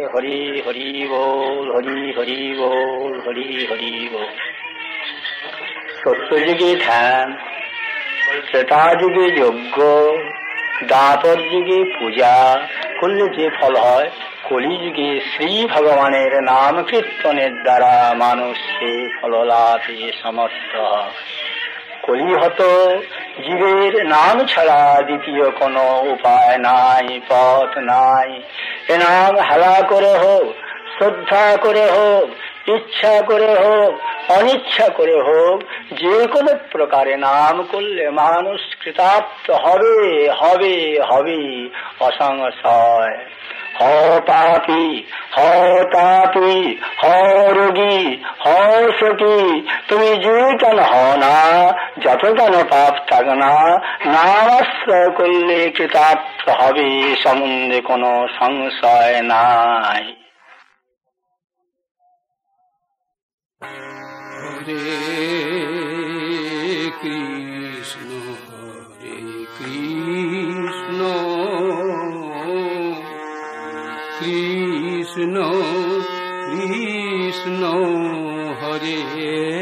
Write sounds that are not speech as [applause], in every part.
হরি হরি হরি হরি হরি হরি সত্যযুগে ধ্যান যজ্ঞ যুগে পূজা করলে যে ফল হয়, কলিযুগে শ্রী ভগবানের নাম কীর্তনের দ্বারা মানুষ সে ফল লাভে সমর্থ হয়। কলিহত জীবের নাম ছাড়া দ্বিতীয় কোনো উপায় নাই, পথ নাই। এ নাম হেলা করে হোক, শ্রদ্ধা করে হোক, ইচ্ছা করে হোক, অনিচ্ছা করে হোক, যে কোনো প্রকারে নাম করলে মানুষ কৃতার্থ হবে হবে হবে, অসংশয়। হ পাপি হ তাপি হ রোগী তুমি যে কেন হ না যত কেন পাপ থাক না নাম আশ্রয় করলে কৃতার্থ হবে সম্বন্ধে কোনো সংশয় নাই। হরে কৃষ্ণ কৃষ্ণ হরে।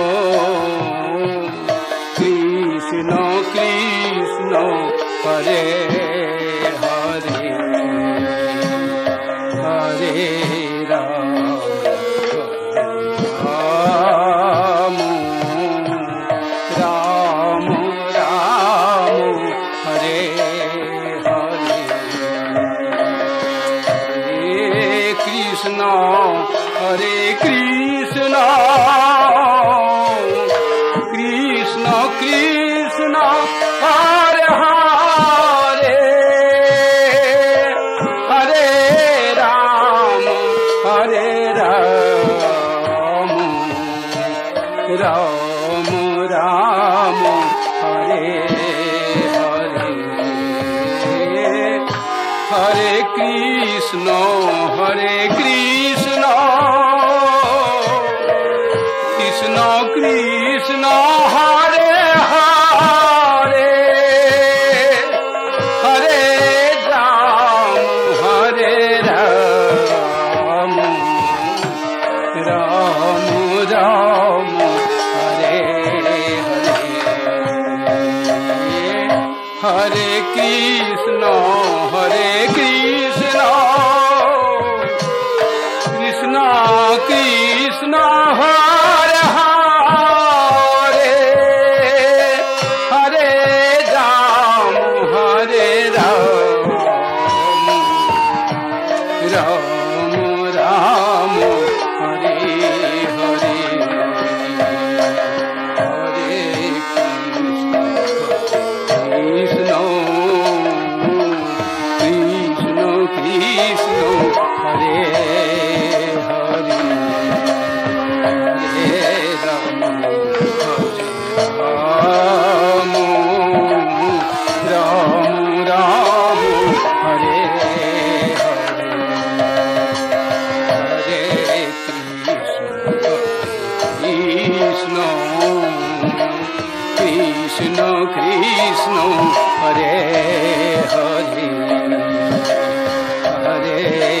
রাম রাম হরে হরে হরে কৃষ্ণ হরে কৃষ্ণ কৃষ্ণ কৃষ্ণ হরে হরে Hey. [laughs]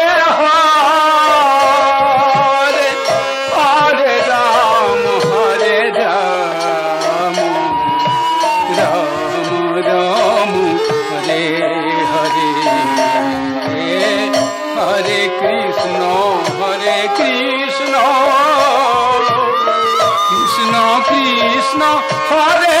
কৃষ্ণ হরে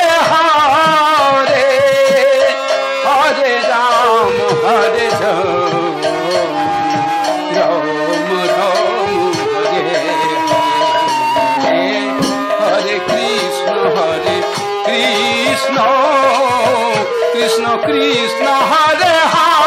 Krishna Krishna Hare Hare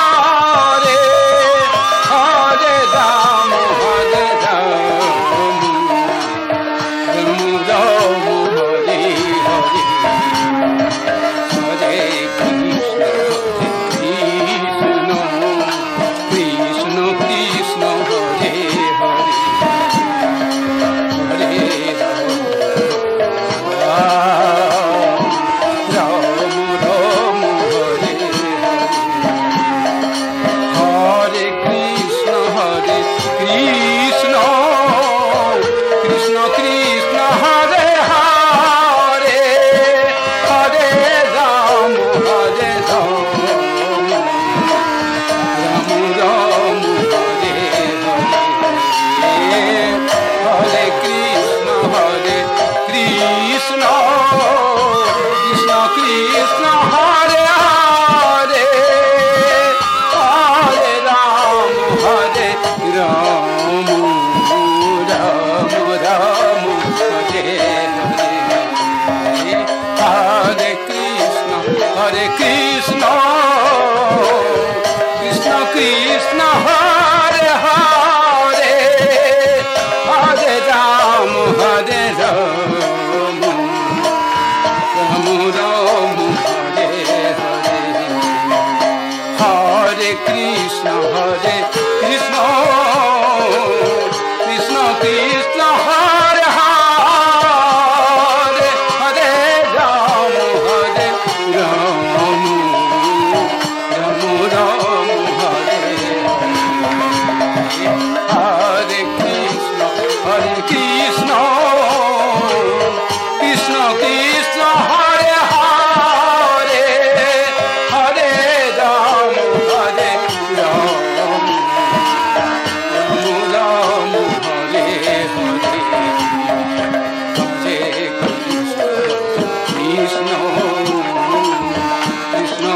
Krishna हरे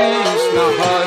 হরে